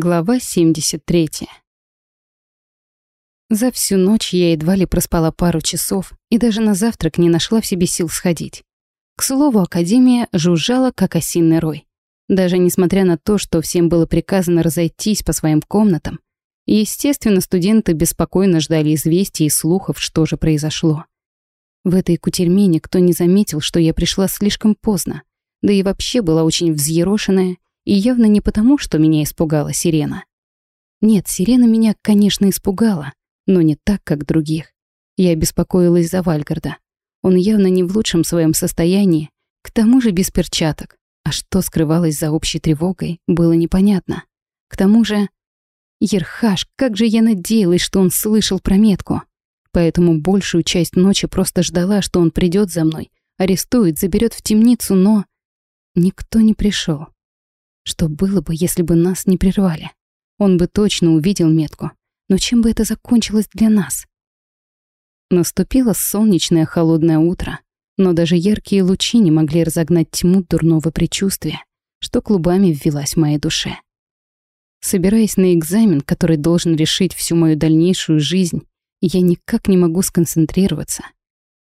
Глава 73. За всю ночь я едва ли проспала пару часов и даже на завтрак не нашла в себе сил сходить. К слову, Академия жужжала, как осинный рой. Даже несмотря на то, что всем было приказано разойтись по своим комнатам, естественно, студенты беспокойно ждали известий и слухов, что же произошло. В этой кутерьме никто не заметил, что я пришла слишком поздно, да и вообще была очень взъерошенная и явно не потому, что меня испугала сирена. Нет, сирена меня, конечно, испугала, но не так, как других. Я беспокоилась за Вальгарда. Он явно не в лучшем своем состоянии, к тому же без перчаток. А что скрывалось за общей тревогой, было непонятно. К тому же... Ерхаш, как же я надеялась, что он слышал про метку. Поэтому большую часть ночи просто ждала, что он придет за мной, арестует, заберет в темницу, но... Никто не пришел. Что было бы, если бы нас не прервали? Он бы точно увидел метку. Но чем бы это закончилось для нас? Наступило солнечное холодное утро, но даже яркие лучи не могли разогнать тьму дурного предчувствия, что клубами ввелась в моей душе. Собираясь на экзамен, который должен решить всю мою дальнейшую жизнь, я никак не могу сконцентрироваться.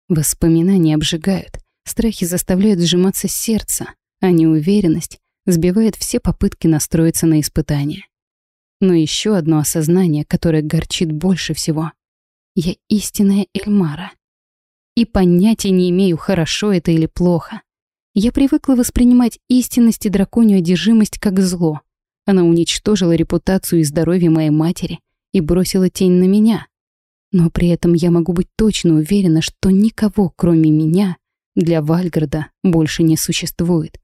Воспоминания обжигают, страхи заставляют сжиматься сердце, а неуверенность сбивает все попытки настроиться на испытание. Но еще одно осознание, которое горчит больше всего. Я истинная Эльмара. И понятия не имею, хорошо это или плохо. Я привыкла воспринимать истинность и драконью одержимость как зло. Она уничтожила репутацию и здоровье моей матери и бросила тень на меня. Но при этом я могу быть точно уверена, что никого, кроме меня, для Вальгарда больше не существует.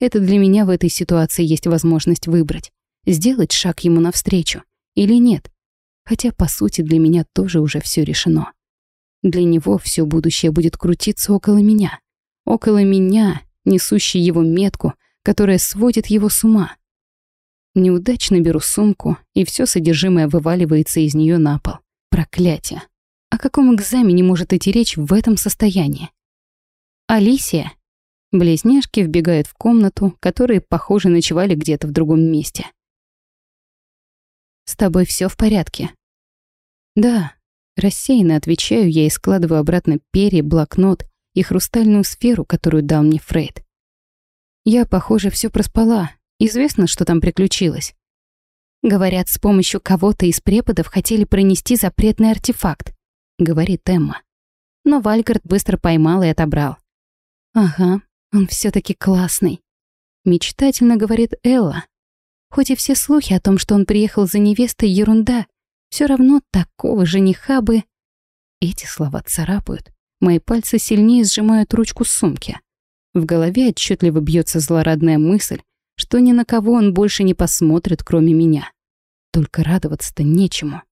Это для меня в этой ситуации есть возможность выбрать, сделать шаг ему навстречу или нет. Хотя, по сути, для меня тоже уже все решено. Для него все будущее будет крутиться около меня. Около меня, несущей его метку, которая сводит его с ума. Неудачно беру сумку, и все содержимое вываливается из нее на пол. Проклятие. О каком экзамене может идти речь в этом состоянии? Алисия Близняшки вбегают в комнату, которые, похоже, ночевали где-то в другом месте. «С тобой все в порядке?» «Да», — рассеянно отвечаю я и складываю обратно перья, блокнот и хрустальную сферу, которую дал мне Фрейд. «Я, похоже, все проспала. Известно, что там приключилось». «Говорят, с помощью кого-то из преподов хотели пронести запретный артефакт», — говорит Эмма. Но Вальгард быстро поймал и отобрал. «Ага, он все таки классный. Мечтательно говорит Элла. Хоть и все слухи о том, что он приехал за невестой, ерунда, все равно такого жениха бы... Эти слова царапают. Мои пальцы сильнее сжимают ручку сумки. В голове отчетливо бьется злорадная мысль, что ни на кого он больше не посмотрит, кроме меня. Только радоваться-то нечему.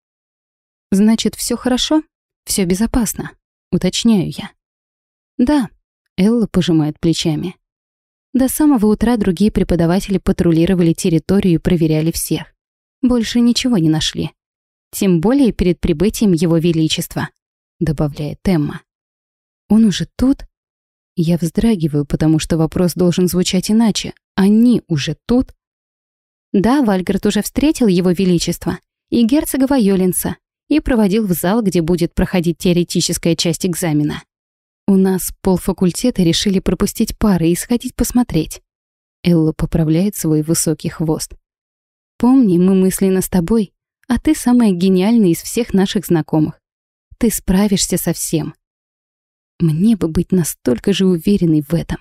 Значит, все хорошо? все безопасно? Уточняю я. Да, Элла пожимает плечами. До самого утра другие преподаватели патрулировали территорию и проверяли всех. Больше ничего не нашли. Тем более перед прибытием Его Величества, добавляет Эмма. Он уже тут? Я вздрагиваю, потому что вопрос должен звучать иначе. Они уже тут? Да, Вальгард уже встретил Его Величество и герцога Вайолинса и проводил в зал, где будет проходить теоретическая часть экзамена. У нас полфакультета решили пропустить пары и сходить посмотреть. Элла поправляет свой высокий хвост. Помни, мы мысленно с тобой, а ты самая гениальная из всех наших знакомых. Ты справишься со всем. Мне бы быть настолько же уверенной в этом.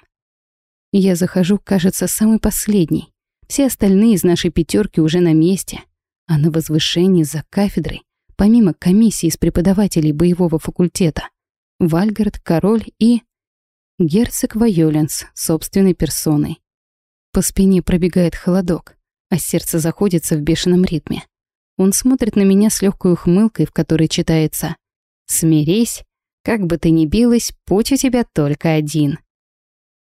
Я захожу, кажется, самый последний. Все остальные из нашей пятерки уже на месте, а на возвышении за кафедрой, помимо комиссии из преподавателей боевого факультета, Вальгард, король и... Герцог Вайоленс собственной персоной. По спине пробегает холодок, а сердце заходится в бешеном ритме. Он смотрит на меня с легкой ухмылкой, в которой читается «Смирись, как бы ты ни билась, путь у тебя только один».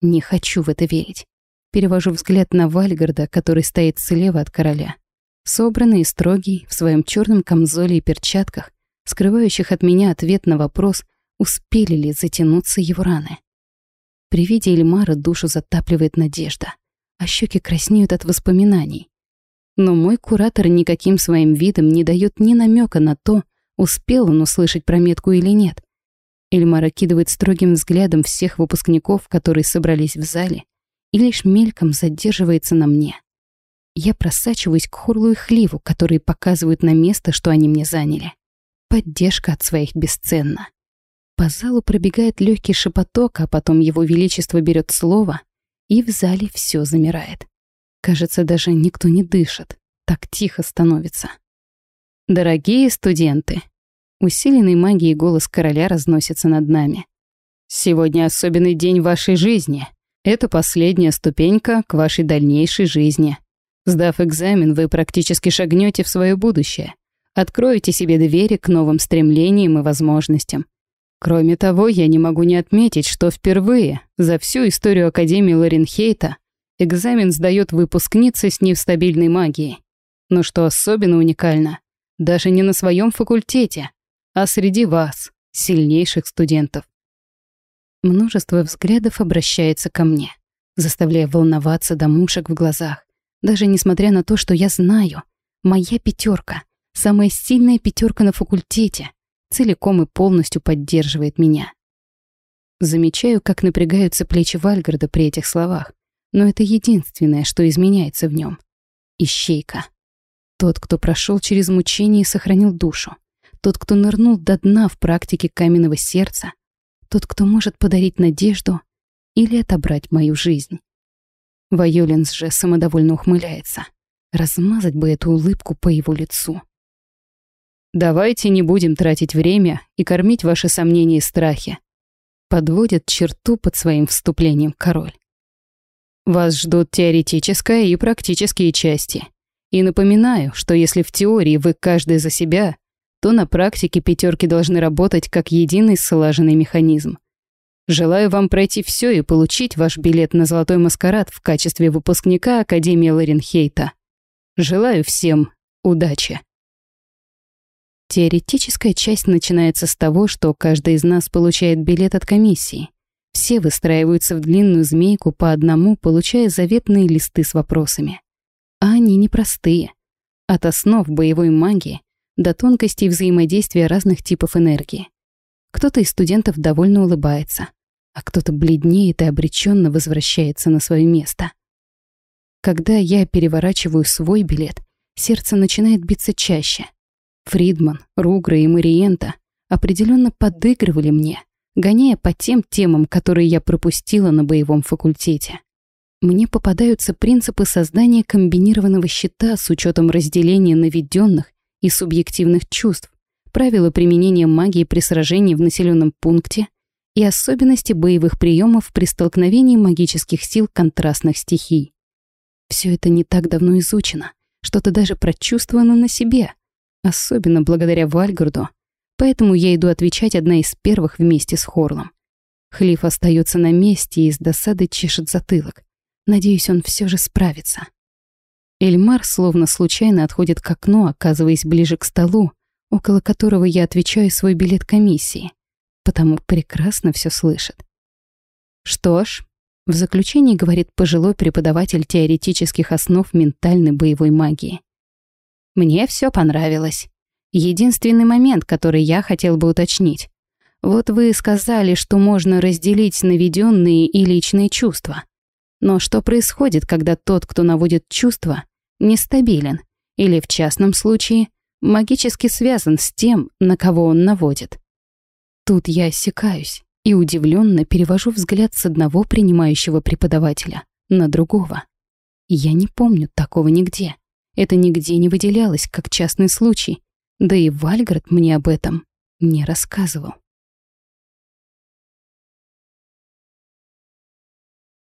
Не хочу в это верить. Перевожу взгляд на Вальгарда, который стоит слева от короля. Собранный и строгий, в своем черном камзоле и перчатках, скрывающих от меня ответ на вопрос, Успели ли затянуться его раны? При виде Эльмара душу затапливает надежда, а щеки краснеют от воспоминаний. Но мой куратор никаким своим видом не дает ни намека на то, успел он услышать про метку или нет. Эльмар окидывает строгим взглядом всех выпускников, которые собрались в зале, и лишь мельком задерживается на мне. Я просачиваюсь к Хорлу и Хливу, которые показывают на место, что они мне заняли. Поддержка от своих бесценна. По залу пробегает легкий шепоток, а потом его величество берет слово, и в зале все замирает. Кажется, даже никто не дышит. Так тихо становится. Дорогие студенты, усиленный магией голос короля разносится над нами. Сегодня особенный день вашей жизни. Это последняя ступенька к вашей дальнейшей жизни. Сдав экзамен, вы практически шагнете в свое будущее. Откроете себе двери к новым стремлениям и возможностям. Кроме того, я не могу не отметить, что впервые за всю историю Академии Лоренхейта экзамен сдает выпускница с нестабильной магией. Но что особенно уникально, даже не на своем факультете, а среди вас, сильнейших студентов. Множество взглядов обращается ко мне, заставляя волноваться до мушек в глазах. Даже несмотря на то, что я знаю, моя пятерка, самая сильная пятерка на факультете, целиком и полностью поддерживает меня. Замечаю, как напрягаются плечи Вальгарда при этих словах, но это единственное, что изменяется в нем. Ищейка. Тот, кто прошел через мучение и сохранил душу. Тот, кто нырнул до дна в практике каменного сердца — тот, кто может подарить надежду или отобрать мою жизнь. Вайолинс же самодовольно ухмыляется. Размазать бы эту улыбку по его лицу. «Давайте не будем тратить время и кормить ваши сомнения и страхи», подводит черту под своим вступлением король. Вас ждут теоретическая и практические части. И напоминаю, что если в теории вы каждый за себя, то на практике пятерки должны работать как единый слаженный механизм. Желаю вам пройти все и получить ваш билет на золотой маскарад в качестве выпускника Академии Ларенхейта. Желаю всем удачи. Теоретическая часть начинается с того, что каждый из нас получает билет от комиссии. Все выстраиваются в длинную змейку по одному, получая заветные листы с вопросами. А они непростые. От основ боевой магии до тонкостей взаимодействия разных типов энергии. Кто-то из студентов довольно улыбается, а кто-то бледнеет и обреченно возвращается на свое место. Когда я переворачиваю свой билет, сердце начинает биться чаще. Фридман, Ругра и Мариента определенно подыгрывали мне, гоняя по тем темам, которые я пропустила на боевом факультете. Мне попадаются принципы создания комбинированного щита с учетом разделения наведенных и субъективных чувств, правила применения магии при сражении в населенном пункте и особенности боевых приемов при столкновении магических сил контрастных стихий. Все это не так давно изучено, что-то даже прочувствовано на себе, особенно благодаря Вальгарду, поэтому я иду отвечать одна из первых вместе с Хорлом. Хлиф остается на месте и с досадой чешет затылок. Надеюсь, он все же справится. Эльмар словно случайно отходит к окну, оказываясь ближе к столу, около которого я отвечаю свой билет комиссии, потому прекрасно все слышит. Что ж, в заключении говорит пожилой преподаватель теоретических основ ментальной боевой магии. Мне все понравилось. Единственный момент, который я хотел бы уточнить. Вот вы сказали, что можно разделить наведенные и личные чувства. Но что происходит, когда тот, кто наводит чувства, нестабилен или, в частном случае, магически связан с тем, на кого он наводит? Тут я осекаюсь и удивленно перевожу взгляд с одного принимающего преподавателя на другого. Я не помню такого нигде. Это нигде не выделялось, как частный случай. Да и Вальгард мне об этом не рассказывал.